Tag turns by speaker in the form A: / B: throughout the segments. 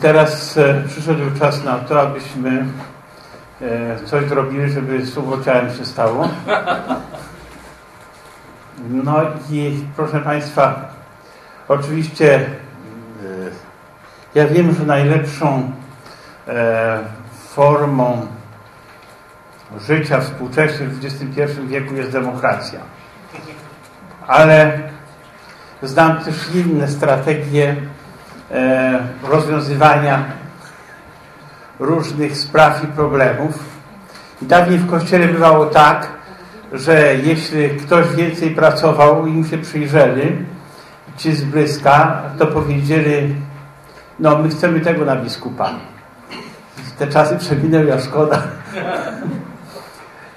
A: Teraz e, przyszedł czas na to, abyśmy e, coś zrobili, żeby słowo ciałem się stało. No i proszę Państwa, oczywiście e, ja wiem, że najlepszą formą życia współczesnym w XXI wieku jest demokracja. Ale znam też inne strategie rozwiązywania różnych spraw i problemów. I dawniej w Kościele bywało tak, że jeśli ktoś więcej pracował i mu się przyjrzeli, ci z bliska, to powiedzieli, no my chcemy tego na biskupa. Te czasy przeminęły, a szkoda.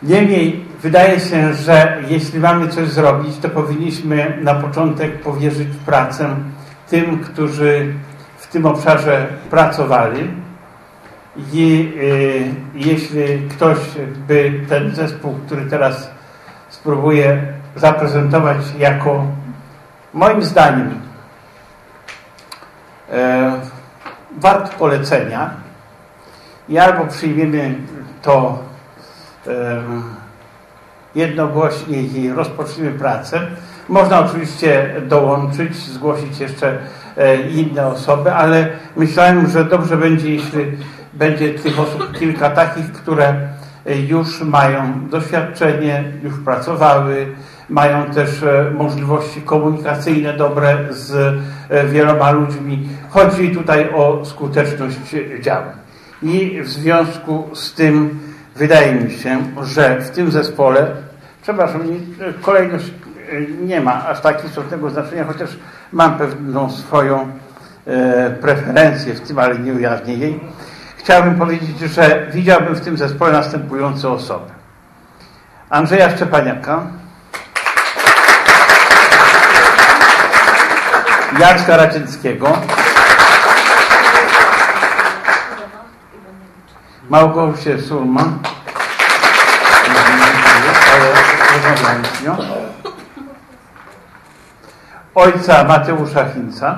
A: Niemniej wydaje się, że jeśli mamy coś zrobić, to powinniśmy na początek powierzyć pracę tym, którzy w tym obszarze pracowali. I y, jeśli ktoś by ten zespół, który teraz spróbuję zaprezentować jako moim zdaniem e, wart polecenia i albo przyjmiemy to e, jednogłośnie i rozpoczniemy pracę. Można oczywiście dołączyć, zgłosić jeszcze e, inne osoby, ale myślałem, że dobrze będzie, jeśli będzie tych osób kilka takich, które e, już mają doświadczenie, już pracowały, mają też e, możliwości komunikacyjne dobre z wieloma ludźmi. Chodzi tutaj o skuteczność działań. I w związku z tym wydaje mi się, że w tym zespole Przepraszam, kolejność nie ma aż tak istotnego znaczenia, chociaż mam pewną swoją e, preferencję w tym, ale nie ujawnię jej. Chciałbym powiedzieć, że widziałbym w tym zespole następujące osoby. Andrzeja Szczepaniaka, Jacka Raczyckiego, Małgosię Surman, ojca Mateusza Hinca,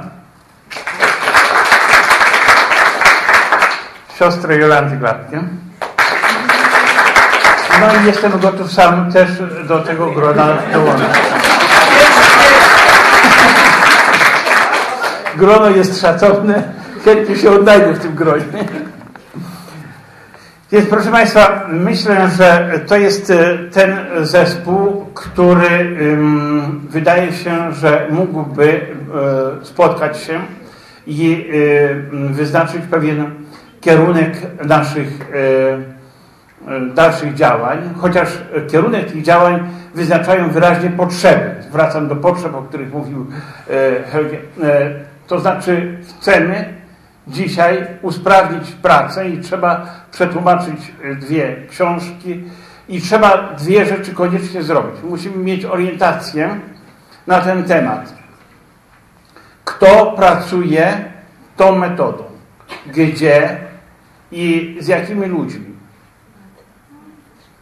A: siostrę Jolanty Gladkę. No i jestem gotów sam też do tego grona dołączyć. Grono jest szacowne, chętnie się odnajdę w tym gronie. Więc proszę Państwa, myślę, że to jest e, ten zespół, który wydaje się, że mógłby e, spotkać się i e, wyznaczyć pewien kierunek naszych dalszych działań, chociaż kierunek tych działań wyznaczają wyraźnie potrzeby. Wracam do potrzeb, o których mówił Helge. To znaczy chcemy dzisiaj usprawnić pracę i trzeba przetłumaczyć e, dwie książki i trzeba dwie rzeczy koniecznie zrobić. Musimy mieć orientację na ten temat. Kto pracuje tą metodą? Gdzie i z jakimi ludźmi?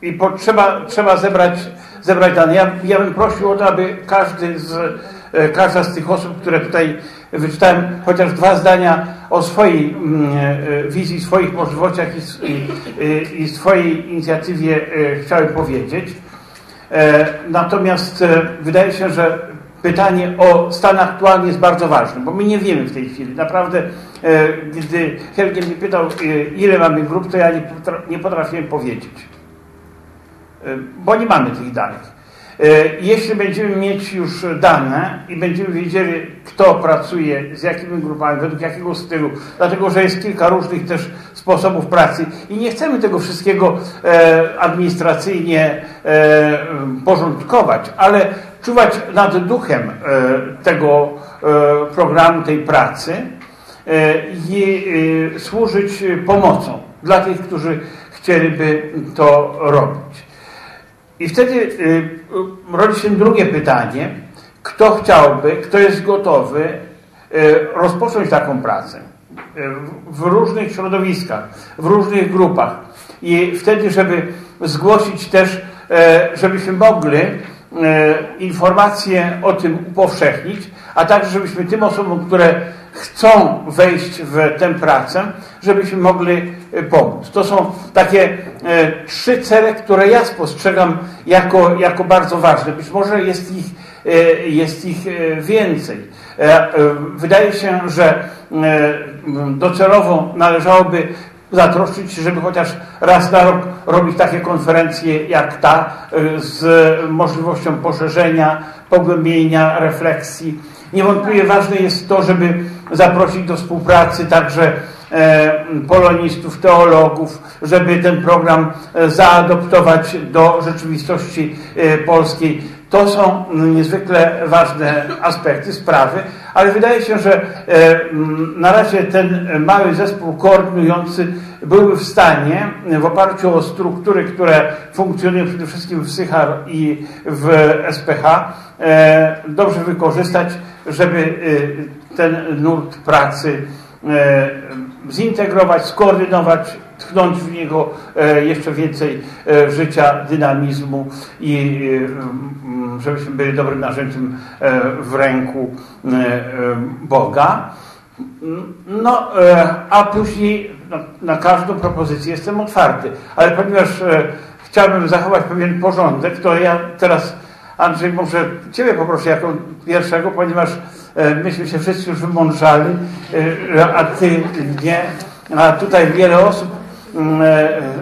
A: I po, trzeba, trzeba zebrać, zebrać dane. Ja, ja bym prosił o to, aby każdy z, e, każda z tych osób, które tutaj wyczytałem, chociaż dwa zdania o swojej mm, e, wizji, swoich możliwościach i, i swojej inicjatywie e, chciałem powiedzieć. Natomiast wydaje się, że pytanie o stan aktualny jest bardzo ważne, bo my nie wiemy w tej chwili. Naprawdę, gdy Helgen mnie pytał, ile mamy grup, to ja nie potrafiłem powiedzieć. Bo nie mamy tych danych. Y, jeśli będziemy mieć już dane i będziemy wiedzieli, kto pracuje, z jakimi grupami, według jakiego stylu, dlatego że jest kilka różnych też sposobów pracy i nie chcemy tego wszystkiego e, administracyjnie e, porządkować, ale czuwać nad duchem e, tego programu, tej pracy i służyć pomocą dla tych, którzy chcieliby to robić. I wtedy rodzi się drugie pytanie, kto chciałby, kto jest gotowy y, rozpocząć taką pracę y, w różnych środowiskach, w różnych grupach. I wtedy, żeby zgłosić też, żebyśmy mogli informacje o tym upowszechnić, a także żebyśmy tym osobom, które chcą wejść w tę pracę, żebyśmy mogli pomóc. To są takie trzy cele, które ja spostrzegam jako, jako bardzo ważne. Być może jest ich, jest ich więcej. Wydaje się, że docelowo należałoby zatroszczyć się, żeby chociaż raz na rok robić takie konferencje jak ta z możliwością poszerzenia, pogłębienia, refleksji. Niewątpliwie ważne jest to, żeby zaprosić do współpracy także e, polonistów, teologów, żeby ten program e, zaadoptować do rzeczywistości e, polskiej. To są niezwykle ważne aspekty sprawy, ale wydaje się, że na razie ten mały zespół koordynujący byłby w stanie w oparciu o struktury, które funkcjonują przede wszystkim w Sychar i w SPH, dobrze wykorzystać, żeby e, ten nurt pracy zintegrować, skoordynować, tchnąć w niego jeszcze więcej życia, dynamizmu i żebyśmy byli dobrym narzędziem w ręku Boga. No, a później no, na każdą propozycję jestem otwarty. Ale ponieważ chciałbym zachować pewien porządek, to ja teraz, Andrzej, może Ciebie poproszę jako pierwszego, ponieważ e, myśmy się wszyscy już wymądrzali, a Ty nie. A tutaj wiele osób mm,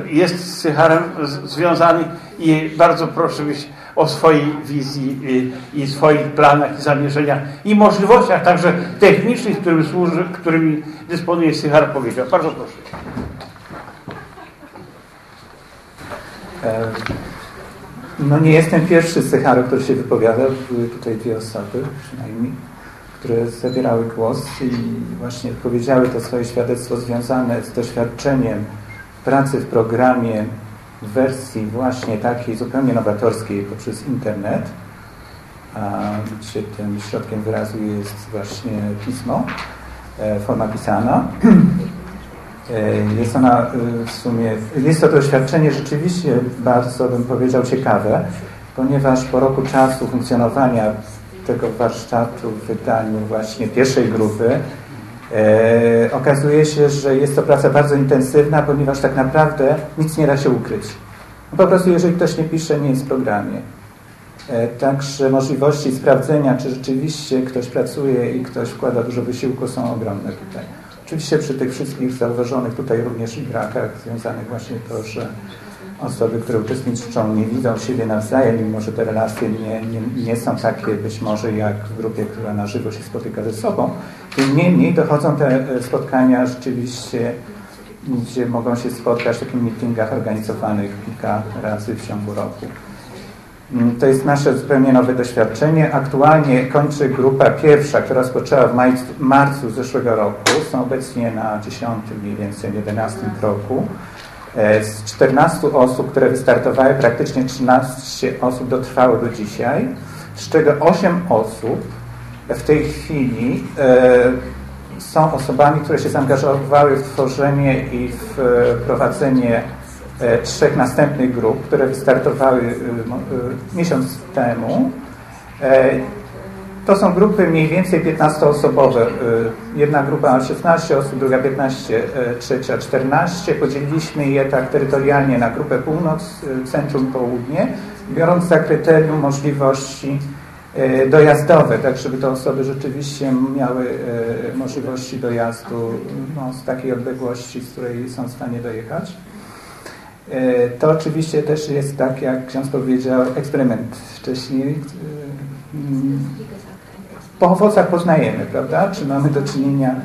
A: jest z Sycharem związanych i bardzo proszę, byś o swojej wizji i, i swoich planach i zamierzeniach i możliwościach także technicznych, którym służy, którymi dysponuje Sychar powiedział. Bardzo proszę.
B: E, no nie jestem pierwszy z Sycharu, który się wypowiadał. Były tutaj dwie osoby przynajmniej, które zabierały głos i właśnie powiedziały to swoje świadectwo związane z doświadczeniem pracy w programie w wersji właśnie takiej zupełnie nowatorskiej poprzez internet, gdzie tym środkiem wyrazu jest właśnie pismo, e, forma pisana. E, jest ona e, w sumie, jest to doświadczenie rzeczywiście bardzo, bym powiedział, ciekawe, ponieważ po roku czasu funkcjonowania tego warsztatu w wydaniu właśnie pierwszej grupy E, okazuje się, że jest to praca bardzo intensywna, ponieważ tak naprawdę nic nie da się ukryć. No po prostu jeżeli ktoś nie pisze, nie jest w programie. E, także możliwości sprawdzenia, czy rzeczywiście ktoś pracuje i ktoś wkłada dużo wysiłku są ogromne tutaj. Oczywiście przy tych wszystkich zauważonych tutaj również brakach związanych właśnie to, że osoby, które uczestniczą, nie widzą siebie nawzajem, mimo że te relacje nie, nie, nie są takie być może jak w grupie, która na żywo się spotyka ze sobą. Tym niemniej dochodzą te e, spotkania rzeczywiście, gdzie mogą się spotkać w takich meetingach organizowanych kilka razy w ciągu roku. Mm, to jest nasze zupełnie nowe doświadczenie. Aktualnie kończy grupa pierwsza, która rozpoczęła w marcu zeszłego roku. Są obecnie na 10, mniej więcej 11 roku. E, z 14 osób, które wystartowały, praktycznie 13 osób dotrwało do dzisiaj, z czego 8 osób w tej chwili e, są osobami, które się zaangażowały w tworzenie i w prowadzenie e, trzech następnych grup, które wystartowały miesiąc temu. To są grupy mniej więcej 15-osobowe. Y, jedna grupa 16 osób, druga 15, y, trzecia 14. Podzieliliśmy je tak terytorialnie na grupę północ, centrum, południe, biorąc za kryterium możliwości dojazdowe, tak żeby te osoby rzeczywiście miały możliwości dojazdu no, z takiej odległości, z której są w stanie dojechać. To oczywiście też jest tak, jak ksiądz powiedział, eksperyment wcześniej po owocach poznajemy, prawda? Czy mamy do czynienia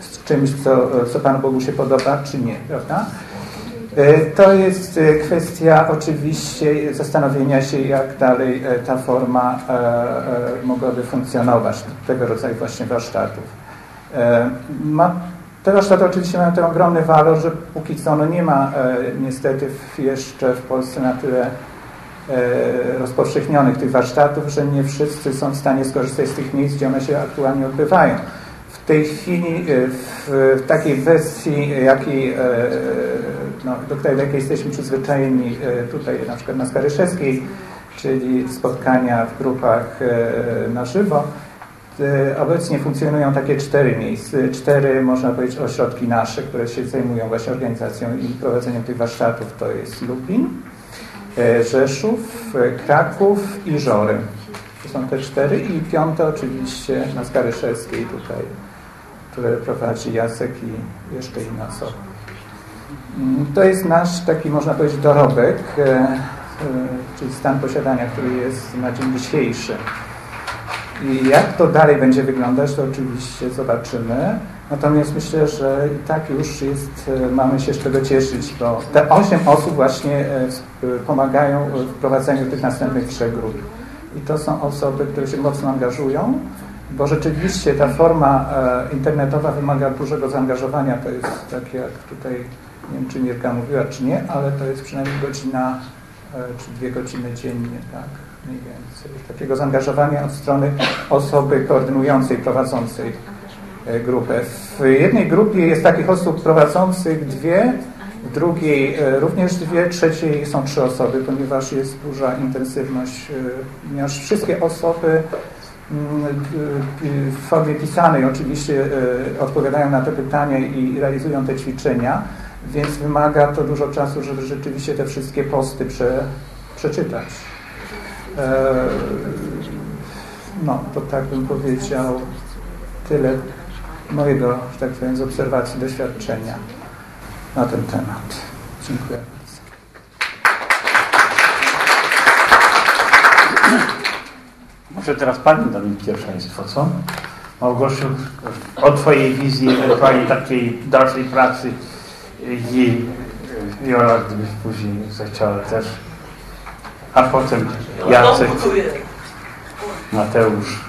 B: z czymś, co, co Panu Bogu się podoba, czy nie, prawda? E, to jest e, kwestia oczywiście zastanowienia się, jak dalej e, ta forma mogłaby funkcjonować, tego rodzaju właśnie warsztatów. Ma, te warsztaty oczywiście mają ten ogromny walor, że póki co no nie ma niestety jeszcze w Polsce na tyle E, rozpowszechnionych tych warsztatów, że nie wszyscy są w stanie skorzystać z tych miejsc, gdzie one się aktualnie odbywają. W tej chwili e, w, takiej wersji, jakiej, e, no, do której jakiej jesteśmy przyzwyczajeni tutaj na przykład na Skaryszewskiej, czyli spotkania w grupach na żywo, e, obecnie funkcjonują takie cztery miejsca, cztery, można powiedzieć, ośrodki nasze, które się zajmują właśnie organizacją i prowadzeniem tych warsztatów. To jest Lubin, e, Rzeszów, e, Kraków i Żory. To są te cztery i piąte oczywiście na Skaryszewskiej tutaj, które prowadzi Jacek i jeszcze inne osoby. Mm, to jest nasz taki, można powiedzieć, dorobek, czyli stan posiadania, który jest na dzień dzisiejszy. I jak to dalej będzie wyglądać, to oczywiście zobaczymy. Natomiast myślę, że i tak już jest, e, mamy się z czego cieszyć, bo te osiem osób właśnie e, pomagają w prowadzeniu tych następnych trzech grup. I to są osoby, które się mocno angażują, bo rzeczywiście ta forma e, internetowa wymaga dużego zaangażowania. To jest tak jak tutaj, nie wiem czy Mirka mówiła, czy nie, ale to jest przynajmniej godzina, czy dwie godziny dziennie, tak? Więcej, takiego zaangażowania od strony osoby koordynującej, prowadzącej e, grupę. W jednej grupie jest takich osób prowadzących dwie, w drugiej e, również dwie, trzeciej są trzy osoby, ponieważ jest duża intensywność, e, ponieważ wszystkie osoby mm, w formie pisanej oczywiście odpowiadają na te pytania i realizują te ćwiczenia, więc wymaga to dużo czasu, żeby rzeczywiście te wszystkie posty prze, przeczytać. E, no, to tak bym powiedział tyle mojego, tak powiem, z obserwacji, doświadczenia na ten temat. Dziękuję.
A: Może teraz Pani da mi pierwszeństwo, co? Małgosiu, o Twojej wizji ewentualnie takiej dalszej pracy i Jola, gdybyś później zechciała też a potem Jacek, Mateusz.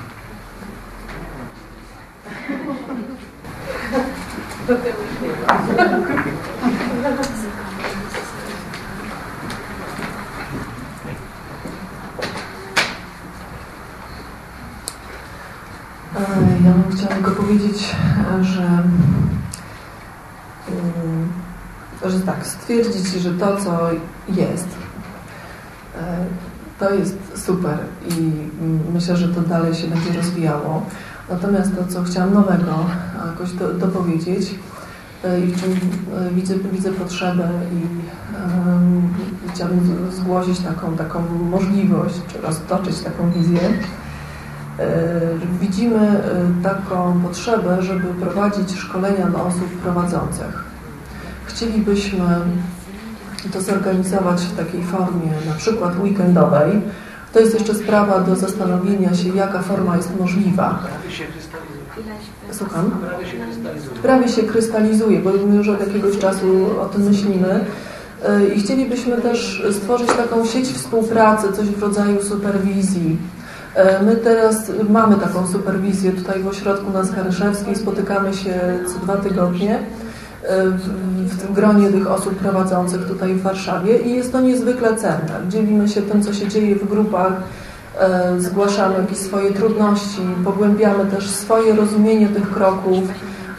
C: Ja bym chciała tylko powiedzieć, że, że tak, stwierdzić, że to, co jest, E, jest super i myślę, że to dalej się będzie rozwijało. Natomiast to, co chciałam nowego jakoś do, dopowiedzieć e, i w czym e, widzę, widzę potrzebę i um, chciałabym zgłosić taką, taką możliwość, czy roztoczyć taką wizję. Widzimy taką potrzebę, żeby prowadzić szkolenia dla osób prowadzących. Chcielibyśmy to zorganizować w takiej formie na przykład weekendowej. To jest jeszcze sprawa do zastanowienia się, jaka forma jest możliwa. Słucham? Prawie się krystalizuje, bo my już od jakiegoś czasu o tym myślimy. E, I chcielibyśmy też stworzyć taką sieć współpracy, coś w rodzaju superwizji. E, my teraz mamy taką superwizję tutaj w ośrodku na Skaryszewskiej, spotykamy się co dwa tygodnie w tym gronie tych osób prowadzących tutaj w Warszawie i jest to niezwykle cenne. Dzielimy się tym, co się dzieje w grupach, e, zgłaszamy jakieś swoje trudności, pogłębiamy też swoje rozumienie tych kroków.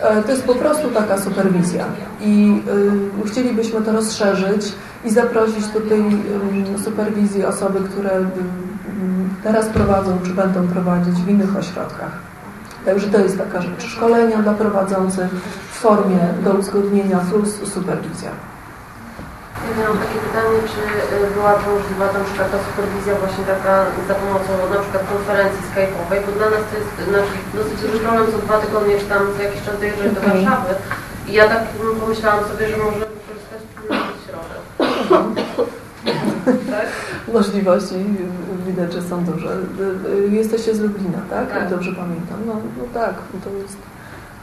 C: E, to jest po prostu taka superwizja i e, chcielibyśmy to rozszerzyć i zaprosić do tej superwizji osoby, które teraz prowadzą czy będą prowadzić w innych ośrodkach. Także to jest taka rzecz. Szkolenia dla prowadzących w formie do uzgodnienia plus superwizja.
D: Ja mam takie pytanie, czy y, byłaby możliwa na przykład ta superwizja właśnie taka za pomocą na przykład konferencji skype'owej, bo dla nas to jest nasz dosyć duży problem, co dwa tygodnie czy tam za jakiś czas dojeżdżać okay. do Warszawy i ja tak pomyślałam sobie, że może wykorzystać środek.
C: tak? Możliwości widać, że są duże. Jesteście z Lublina, tak? tak. dobrze pamiętam. No, no tak, no to jest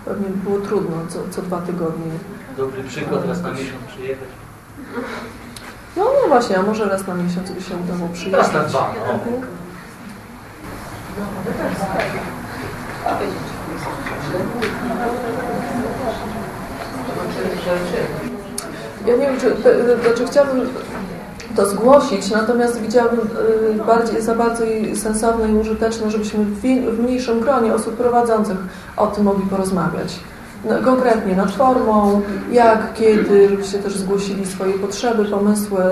C: pewnie było trudno co, co dwa tygodnie.
E: Dobry przykład, raz na miesiąc przyjechać.
C: No, no właśnie, a może raz na miesiąc by się udało przyjechać.
E: Raz na dwa. No.
C: Ja nie wiem, czy, znaczy chciałabym to zgłosić, natomiast widziałabym y, bardziej, za bardzo sensowne i użyteczne, żebyśmy w, w mniejszym gronie osób prowadzących o tym mogli porozmawiać. no, konkretnie nad formą, jak, kiedy, żebyście też zgłosili swoje potrzeby, pomysły.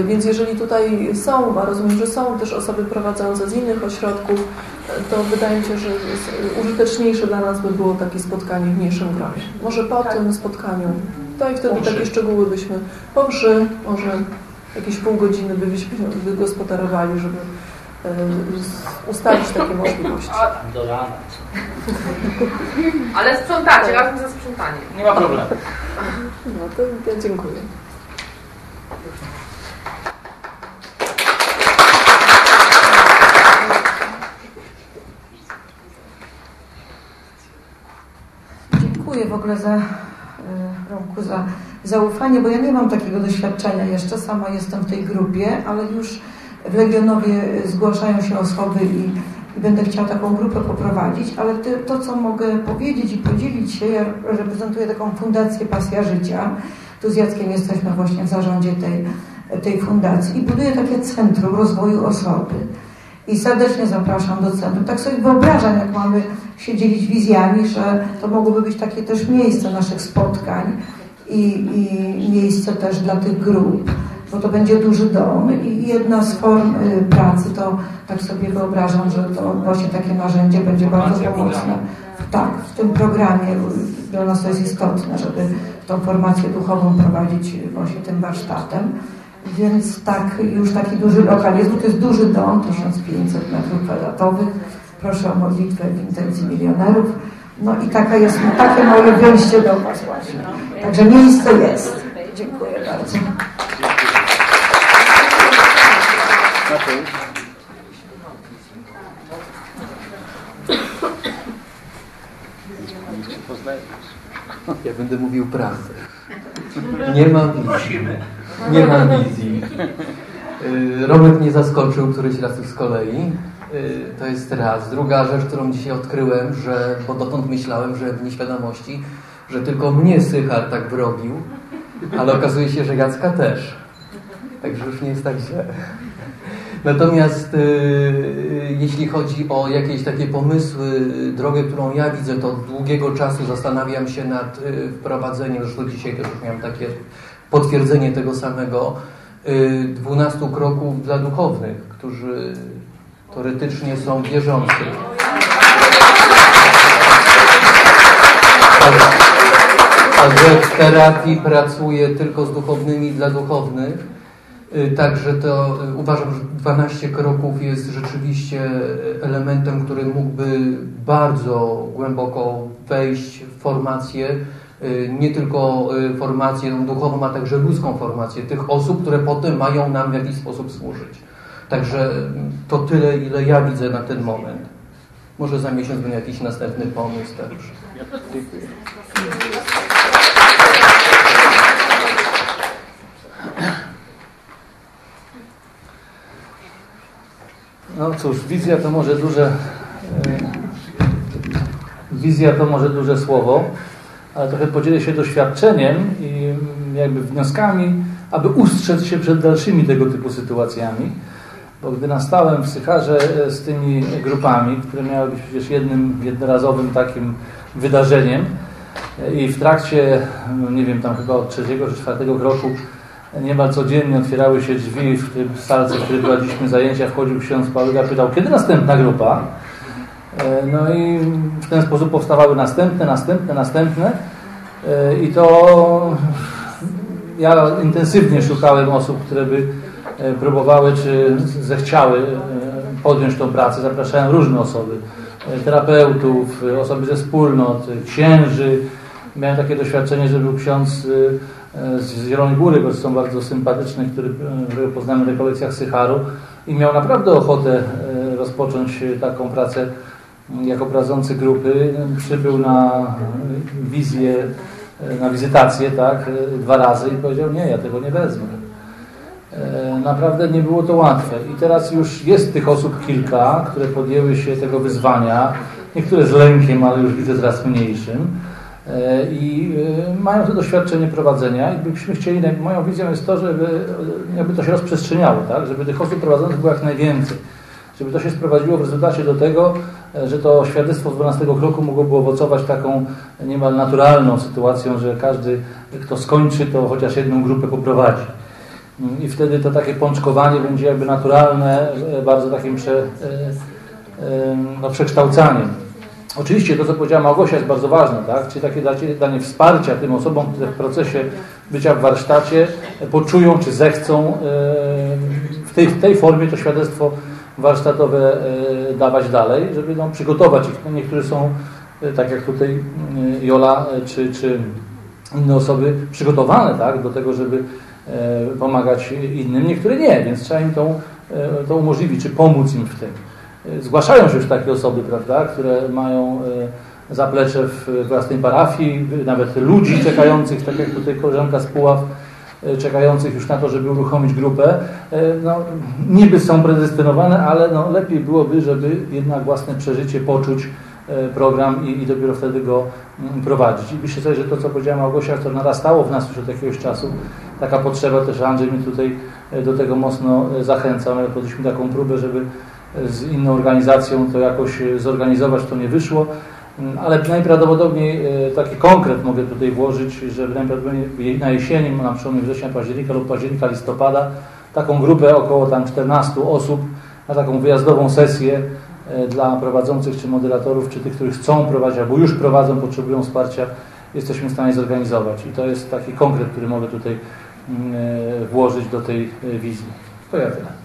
C: Y, Więc jeżeli tutaj są, a rozumiem, że są też osoby prowadzące z innych ośrodków, y, to wydaje mi się, że użyteczniejsze dla nas by było takie spotkanie w mniejszym gronie. Może po tym spotkaniu, to i wtedy takie szczegóły byśmy po mszy, może jakieś pół godziny by wygospodarowali, żeby z- ustalić takie możliwości.
E: Do rana.
F: Ale sprzątacie, razem ze sprzątaniem.
E: Nie ma problemu.
C: No to ja dziękuję.
G: Dziękuję w ogóle za e, Romku, za zaufanie, bo ja nie mam takiego doświadczenia jeszcze, sama jestem w tej grupie, ale już w Legionowie zgłaszają się osoby i, i będę chciała taką grupę poprowadzić, ale ty, to, co mogę powiedzieć i podzielić się, ja reprezentuję taką fundację Pasja Życia, tu z Jackiem jesteśmy właśnie w zarządzie tej, tej fundacji i buduję takie centrum rozwoju osoby. I serdecznie zapraszam do centrum. Tak sobie wyobrażam, jak mamy się dzielić wizjami, że to mogłoby być takie też miejsce naszych spotkań i, i miejsce też dla tych grup, bo to będzie duży dom i jedna z form y, pracy to tak sobie wyobrażam, że to właśnie takie narzędzie będzie bardzo pomocne. Tak, w tym programie y, dla nas to jest istotne, żeby tą formację duchową prowadzić właśnie tym warsztatem. Więc tak, już taki duży lokal jest, bo to jest duży dom, 1500 metrów kwadratowych. Proszę o modlitwę w intencji milionerów. No i taka jest, takie moje wyjście do Was właśnie. Także miejsce jest. Dziękuję bardzo.
H: Ja będę mówił prawdę. Nie mam wizji. Nie mam wizji. Y, Romek mnie zaskoczył któryś raz z kolei. Y, To jest raz. Druga rzecz, którą dzisiaj odkryłem, że, bo dotąd myślałem, że w nieświadomości, że tylko mnie Sychar tak wrobił, ale okazuje się, że Jacka też. Także już nie jest tak źle. Natomiast y, y, jeśli chodzi o jakieś takie pomysły, y, drogę, którą ja widzę, to od długiego czasu zastanawiam się nad y, wprowadzeniem, zresztą dzisiaj też już miałem takie potwierdzenie tego samego, y, 12 kroków dla duchownych, którzy teoretycznie są wierzący. Także w terapii pracuję tylko z duchownymi dla duchownych. Y, Także to y, uważam, że 12 kroków jest rzeczywiście elementem, który mógłby bardzo głęboko wejść w formację, y, nie tylko formację duchową, a także ludzką formację tych osób, które potem mają nam w jakiś sposób służyć. Także to tyle, ile ja widzę na ten moment. Może za miesiąc będzie jakiś następny pomysł też.
I: No cóż, wizja to może duże e, wizja to może duże słowo, ale trochę podzielę się doświadczeniem i mm, jakby wnioskami, aby ustrzec się przed dalszymi tego typu sytuacjami. Bo gdy nastałem w Sycharze e, z tymi grupami, które miały być przecież jednym jednorazowym takim wydarzeniem e, i w trakcie, no nie wiem, tam chyba od trzeciego czy czwartego kroku niemal codziennie otwierały się drzwi w tym salce, w której prowadziliśmy zajęcia, wchodził ksiądz Pałyga, pytał, kiedy następna grupa? E, No i w ten sposób powstawały następne, następne, następne i to ja intensywnie szukałem osób, które by próbowały czy zechciały e, podjąć tą pracę. Zapraszałem różne osoby, e, terapeutów, e, osoby ze wspólnot, e, księży. Miałem takie doświadczenie, że był ksiądz e, z Zielonej Góry, bo są bardzo sympatyczny, który, e, którego poznałem w Sycharu i miał naprawdę ochotę e, rozpocząć e, taką pracę m, jako prowadzący grupy. Przybył na e, wizję, e, na wizytację, tak, e, dwa razy i powiedział, nie, ja tego nie wezmę. E, Naprawdę nie było to łatwe. I teraz już jest tych osób kilka, które podjęły się tego wyzwania. Niektóre z lękiem, ale już widzę coraz mniejszym. E, I e, mają to doświadczenie prowadzenia i byśmy chcieli, moją wizją jest to, żeby jakby to się rozprzestrzeniało, tak? żeby tych osób prowadzących było jak najwięcej. Żeby to się sprowadziło w rezultacie do tego, że to świadectwo z 12 kroku mogłoby owocować taką niemal naturalną sytuacją, że każdy, kto skończy, to chociaż jedną grupę poprowadzi. I wtedy to takie pączkowanie będzie jakby naturalne, e, bardzo takim prze, e, no, przekształcaniem. Oczywiście to, co powiedziała Małgosia jest bardzo ważne, tak? czyli takie danie wsparcia tym osobom, które w procesie bycia w warsztacie poczują, czy zechcą w tej, w tej formie to świadectwo warsztatowe dawać dalej, żeby no, przygotować ich. No, niektóre są, tak jak tutaj Jola, czy, czy inne osoby przygotowane tak, do tego, żeby pomagać innym, niektóre nie, więc trzeba im to, to umożliwić, czy pomóc im w tym. Zgłaszają się już takie osoby, prawda, które mają e, zaplecze w własnej parafii, nawet ludzi czekających, tak jak tutaj koleżanka z Puław, e, czekających już na to, żeby uruchomić grupę. E, no, niby są predestynowane, ale no, lepiej byłoby, żeby jednak własne przeżycie poczuć program i, i dopiero wtedy go mm, prowadzić. I myślę sobie, że to, co powiedziała Małgosia, to narastało w nas już od jakiegoś czasu, taka potrzeba, też Andrzej mnie tutaj do tego mocno zachęcał, ale podjęliśmy taką próbę, żeby z inną organizacją to jakoś e, zorganizować, to nie wyszło. Mm, ale najprawdopodobniej e, taki konkret mogę tutaj włożyć, że najprawdopodobniej na jesieni, na przełomie września, października lub października, listopada, taką grupę około tam 14 osób na taką wyjazdową sesję e, dla prowadzących czy moderatorów, czy tych, których chcą prowadzić, albo już prowadzą, potrzebują wsparcia, jesteśmy w stanie zorganizować. I to jest taki konkret, który mogę tutaj włożyć do tej wizji. To ja tyle.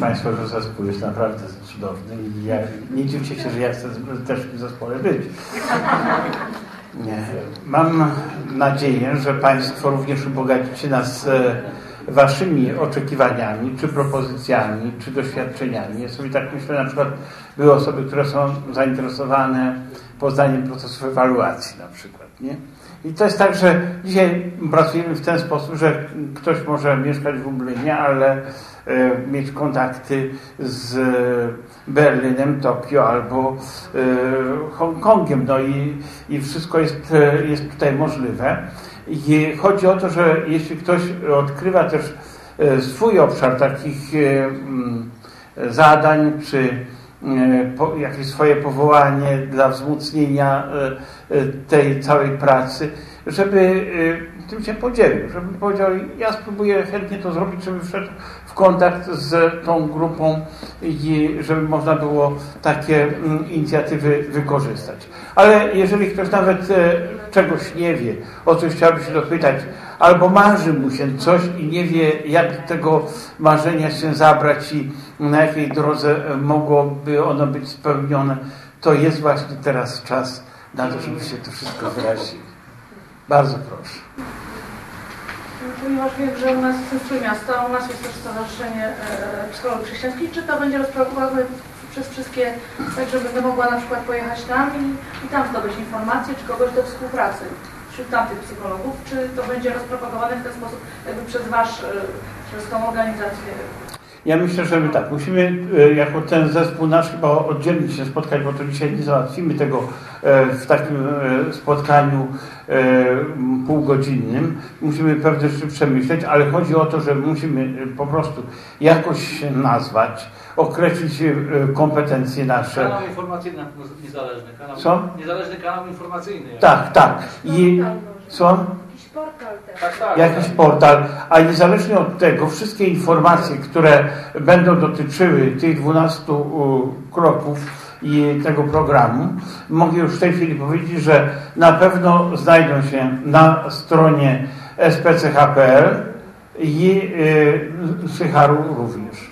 A: Państwo, że zespół jest naprawdę cudowny i ja, nie dziwcie się, że ja chcę też w zespole być. Nie. Mam nadzieję, że Państwo również ubogacicie nas e, Waszymi oczekiwaniami, czy propozycjami, czy doświadczeniami. Ja sobie tak myślę, na przykład były osoby, które są zainteresowane poznaniem procesów ewaluacji na przykład, nie? I to jest tak, że dzisiaj pracujemy w ten sposób, że ktoś może mieszkać w Lublinie, ale e, mieć kontakty z Berlinem, Tokio albo e, Hongkongiem. No i, i wszystko jest, e, jest tutaj możliwe. I chodzi o to, że jeśli ktoś odkrywa też swój obszar takich zadań, czy jakieś swoje powołanie dla wzmocnienia tej całej pracy, żeby tym się podzielił, żeby powiedział, ja spróbuję chętnie to zrobić, żeby wszedł kontakt z tą grupą i żeby można było takie mm, inicjatywy wykorzystać. Ale jeżeli ktoś nawet e, czegoś nie wie, o coś chciałby się dopytać, albo marzy mu się coś i nie wie, jak tego marzenia się zabrać i na jakiej drodze mogłoby ono być spełnione, to jest właśnie teraz czas na to, żeby się to wszystko wyrazić. Bardzo proszę
F: ponieważ wiem, że u nas jest Trójmiasto, u nas jest też Stowarzyszenie e, Psychologii Chrześcijańskich, czy to będzie rozpropagowane przez wszystkie, tak żeby będę mogła na przykład pojechać tam i, i tam zdobyć informacje, czy kogoś do współpracy wśród tamtych psychologów, czy to będzie rozpropagowane w ten sposób jakby przez Wasz, e, przez tą organizację
A: ja myślę, że my tak, musimy e, jako ten zespół nasz chyba oddzielnie się spotkać, bo to dzisiaj nie załatwimy tego e, w takim e, spotkaniu półgodzinnym. Musimy pewne rzeczy przemyśleć, ale chodzi o to, że musimy po prostu jakoś się nazwać, określić kompetencje nasze.
E: Kanał informacyjny niezależny. Kanał,
A: Co?
E: Niezależny kanał informacyjny.
A: Tak, tak. I co?
D: Portal też.
A: Tak, tak, jakiś portal, a niezależnie od tego wszystkie informacje, które będą dotyczyły tych 12 kroków i tego programu, mogę już w tej chwili powiedzieć, że na pewno znajdą się na stronie spch.pl i y, Sycharu również.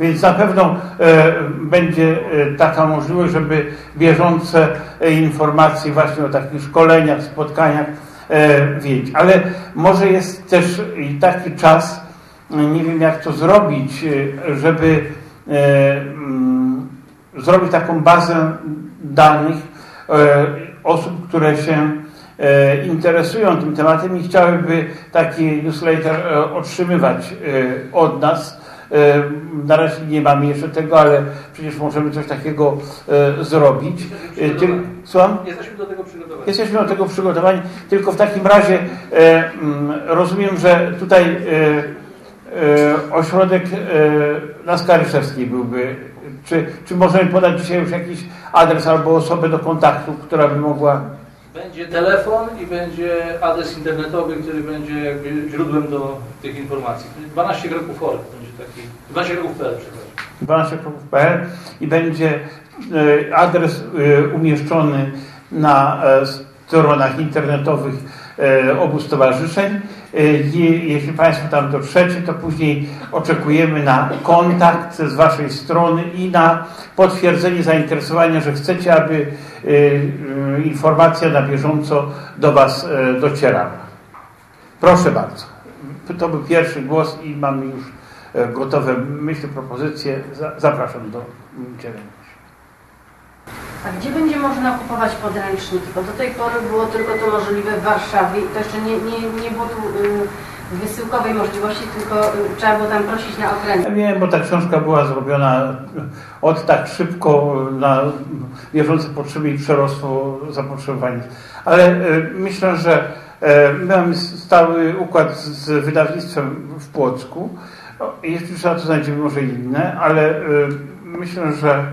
A: Więc na pewno e, będzie e, taka możliwość, żeby bieżące e, informacje właśnie o takich szkoleniach, spotkaniach E, wiedzieć. Ale może jest też i taki czas, nie wiem jak to zrobić, e, żeby e, mm, zrobić taką bazę danych osób, które się interesują tym tematem i chciałyby taki newsletter otrzymywać od nas, Na razie nie mamy jeszcze tego, ale przecież możemy coś takiego zrobić.
E: Słucham? Jesteśmy do tego przygotowani.
A: Jesteśmy do tego przygotowani, tylko w takim razie rozumiem, że tutaj ośrodek na Skaryszewskiej byłby. Czy, czy możemy podać dzisiaj już jakiś adres albo osobę do kontaktu, która by mogła
E: będzie telefon i będzie adres internetowy, który będzie jakby źródłem do tych informacji. 12 kroków org będzie taki, 12 kroków.pl przepraszam.
A: 12 kroków.pl i będzie e, adres e, umieszczony na e, stronach internetowych obu stowarzyszeń. Jeśli Państwo tam dotrzecie, to później oczekujemy na kontakt z Waszej strony i na potwierdzenie zainteresowania, że chcecie, aby informacja na bieżąco do Was docierała. Proszę bardzo. To był pierwszy głos i mamy już gotowe myśli, propozycje. Zapraszam do udzielenia.
D: A gdzie będzie można kupować podręczniki? Bo do tej pory było tylko to możliwe w Warszawie i to jeszcze nie, nie, nie było tu wysyłkowej możliwości, tylko y, trzeba było tam prosić na okręt.
A: Ja wiem, bo ta książka była zrobiona od tak szybko na bieżące potrzeby i przerosło zapotrzebowanie. Ale y, myślę, że y, mamy stały układ z wydawnictwem w Płocku. Jeśli trzeba, to znajdziemy może inne, ale myślę, że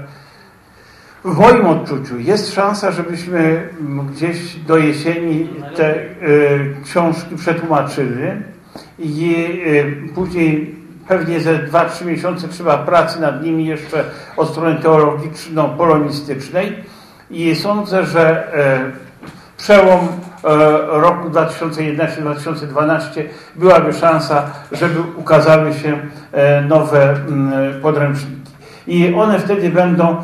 A: w moim odczuciu jest szansa, żebyśmy gdzieś do jesieni te książki przetłumaczyli i y, później pewnie ze 2-3 miesiące trzeba pracy nad nimi jeszcze od strony teologiczno-polonistycznej i sądzę, że e, przełom e, roku 2011-2012 byłaby szansa, żeby ukazały się e, nowe podręczniki i one wtedy będą e,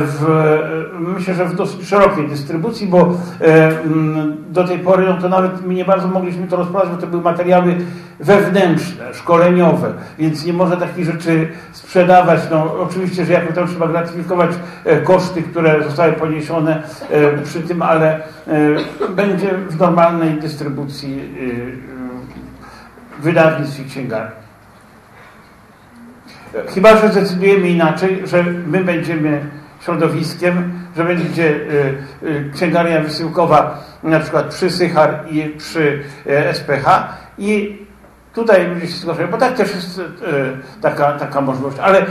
A: w, e, myślę, że w dosyć szerokiej dystrybucji, bo e, mm, do tej pory no to nawet my nie bardzo mogliśmy to rozprawiać, bo to były materiały wewnętrzne, szkoleniowe, więc nie można takich rzeczy sprzedawać. No, oczywiście, że jakoś tam trzeba gratyfikować koszty, które zostały poniesione przy tym, ale będzie w normalnej dystrybucji wydawnictw i księgarni. Chyba, że zdecydujemy inaczej, że my będziemy środowiskiem, że będzie y, y, księgarnia wysyłkowa na przykład przy Sychar i przy y, SPH i tutaj ludzie się zgłaszają, bo tak też jest taka, taka możliwość. Ale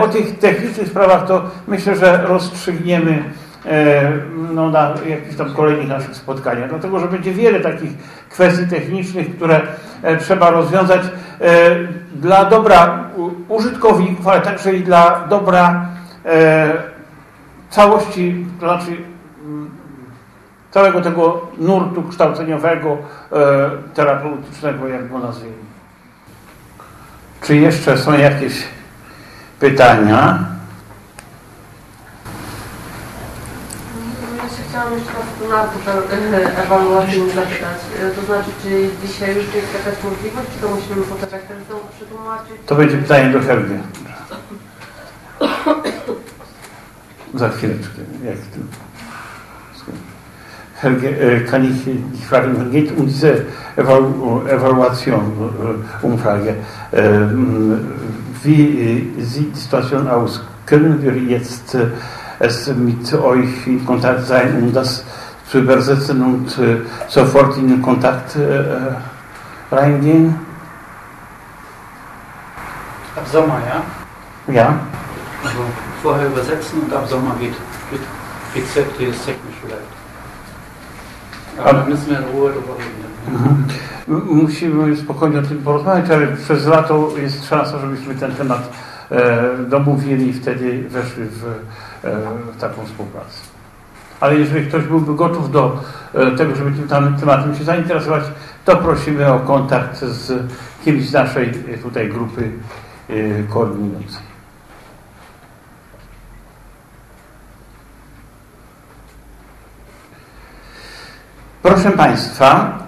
A: o tych technicznych sprawach to myślę, że rozstrzygniemy no, na jakichś tam kolejnych naszych spotkaniach, dlatego że będzie wiele takich kwestii technicznych, które trzeba rozwiązać dla dobra użytkowników, ale także i dla dobra e, całości, to znaczy mm, całego tego nurtu kształceniowego, e, terapeutycznego, jak go nazwijmy. Czy jeszcze są jakieś pytania?
D: Chciałam jeszcze raz na artykuł ewaluacyjny zapytać. E, to znaczy, czy dzisiaj już jest jakaś możliwość, czy to musimy poczekać, teraz są przetłumaczyć?
A: To będzie pytanie do Helgi. Za chwileczkę. Jak to? Helge, äh, kann ich dich fragen, geht um diese Evaluation, Umfrage. wie sieht die Situation aus? Können wir jetzt es mit euch in Kontakt sein, um das zu übersetzen und äh, sofort in Kontakt äh, reingehen?
J: Ab Sommer, ja?
A: Ja.
J: Also vorher übersetzen und ab Sommer geht, geht, geht, geht es technisch vielleicht. Aber da müssen wir in Ruhe darüber reden.
A: Mhm. Musimy spokojnie o tym porozmawiać, ale przez lato jest szansa, żebyśmy ten temat e, domówili i wtedy weszli w E, taką współpracę. Ale jeżeli ktoś byłby gotów do e, tego, żeby tym tematem się zainteresować, to prosimy o kontakt z kimś z naszej e, tutaj grupy koordynującej. Proszę Państwa,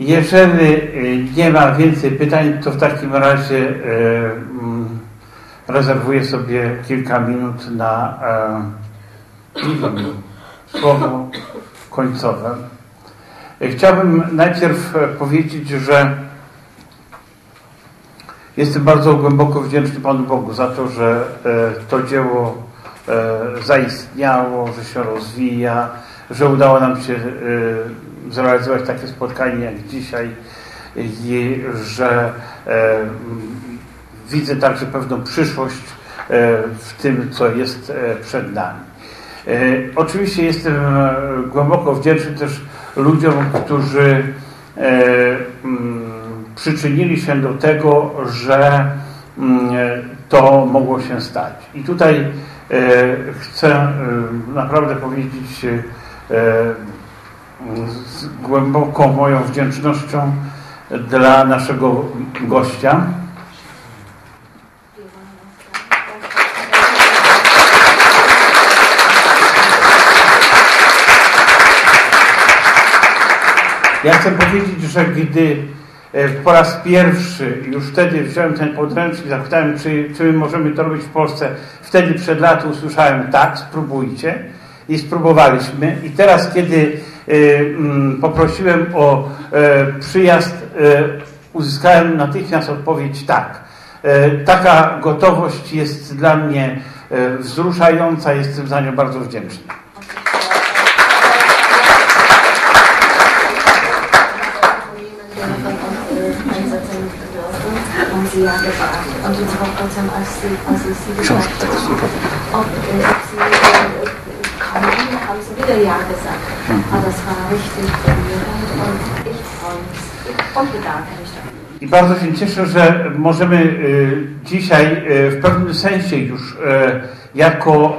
A: jeżeli nie ma więcej pytań, to w takim razie rezerwuję sobie kilka minut na e, słowo końcowe. Chciałbym najpierw powiedzieć, że Jestem bardzo głęboko wdzięczny Panu Bogu za to, że to dzieło zaistniało, że się rozwija, że udało nam się zrealizować takie spotkanie jak dzisiaj i że widzę także pewną przyszłość w tym, co jest przed nami. Oczywiście jestem głęboko wdzięczny też ludziom, którzy przyczynili się do tego, że to mogło się stać. I tutaj chcę naprawdę powiedzieć z głęboką moją wdzięcznością dla naszego gościa. Ja chcę powiedzieć, że gdy po raz pierwszy, już wtedy wziąłem ten podręcznik, zapytałem, czy, czy możemy to robić w Polsce. Wtedy przed laty usłyszałem, tak, spróbujcie. I spróbowaliśmy. I teraz, kiedy poprosiłem o przyjazd, uzyskałem natychmiast odpowiedź tak. Taka gotowość jest dla mnie wzruszająca, jestem za nią bardzo wdzięczny.
K: Bedanke mich dafür.
A: I bardzo się cieszę, że możemy y, dzisiaj y, w pewnym sensie już y, jako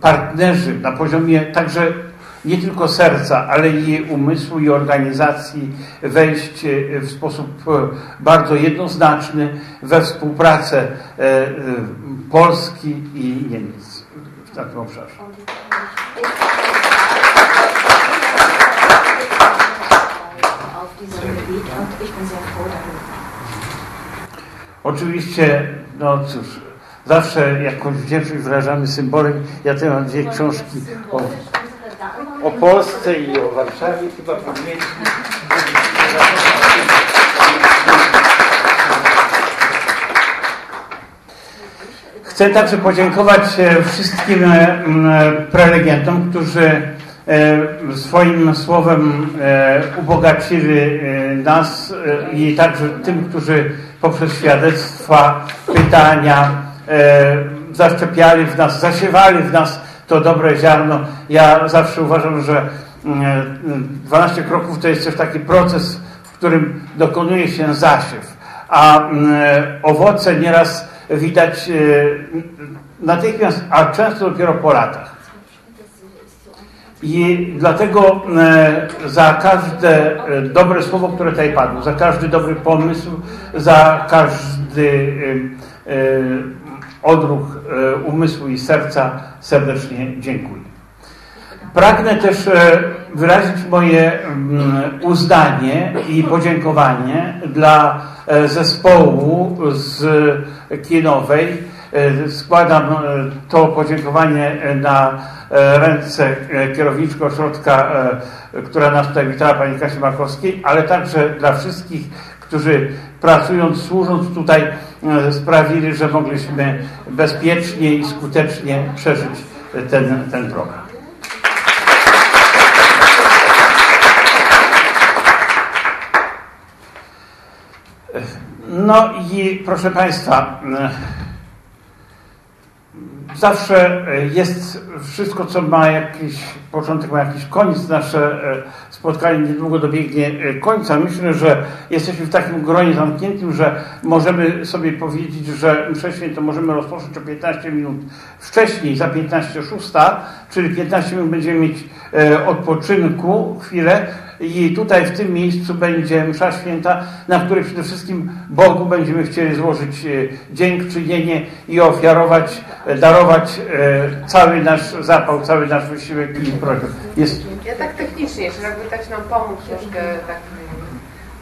A: partnerzy na poziomie także nie tylko serca, ale i umysłu i organizacji wejść w sposób bardzo jednoznaczny we współpracę Polski i Niemiec w takim obszarze. Oczywiście, no cóż, zawsze jakąś wdzięczność wyrażamy symbolem. Ja tutaj mam dwie książki o, o Polsce i o Warszawie. Chyba powinniśmy. Chcę także podziękować wszystkim prelegentom, którzy swoim słowem ubogacili nas i także tym, którzy poprzez świadectwa, pytania zaszczepiali w nas, zasiewali w nas to dobre ziarno. Ja zawsze uważam, że 12 kroków to jest też taki proces, w którym dokonuje się zasiew, a owoce nieraz widać natychmiast, a często dopiero po latach. I dlatego za każde dobre słowo, które tutaj padło, za każdy dobry pomysł, za każdy odruch umysłu i serca serdecznie dziękuję. Pragnę też wyrazić moje uznanie i podziękowanie dla zespołu z Kinowej. Składam to podziękowanie na ręce kierowniczki ośrodka, która nas tutaj witała, pani Kasi Markowskiej, ale także dla wszystkich, którzy pracując, służąc tutaj sprawili, że mogliśmy bezpiecznie i skutecznie przeżyć ten, ten program. No i proszę Państwa, zawsze jest wszystko, co ma jakiś początek, ma jakiś koniec. Nasze spotkanie niedługo dobiegnie końca. Myślę, że jesteśmy w takim gronie zamkniętym, że możemy sobie powiedzieć, że mszę świętą możemy rozpocząć o 15 minut wcześniej, za 15.06, czyli 15 minut będziemy mieć odpoczynku, chwilę. I tutaj w tym miejscu będzie msza święta, na której przede wszystkim Bogu będziemy chcieli złożyć dziękczynienie i ofiarować, darować cały nasz zapał, cały nasz wysiłek i program. Jest...
D: Ja tak technicznie, czy jakby tak nam pomóc troszkę tak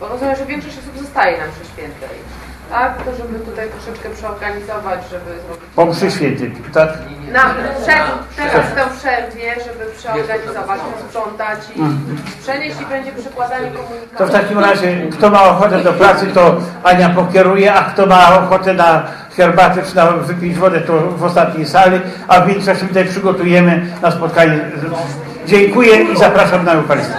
D: Bo rozumiem, że większość osób zostaje na mszy świętej. Tak? To żeby tutaj troszeczkę przeorganizować, żeby zrobić...
A: Po mszy świętej, tak?
D: Na, przed, teraz tę przerwie, żeby przeorganizować, posprzątać i przenieść i będzie przykładanie komunikacji.
A: To w takim razie, kto ma ochotę do pracy, to Ania pokieruje, a kto ma ochotę na herbatę czy na wypić wodę, to w ostatniej sali, a w międzyczasie tutaj przygotujemy na spotkanie. Dziękuję i zapraszam na Eucharystię.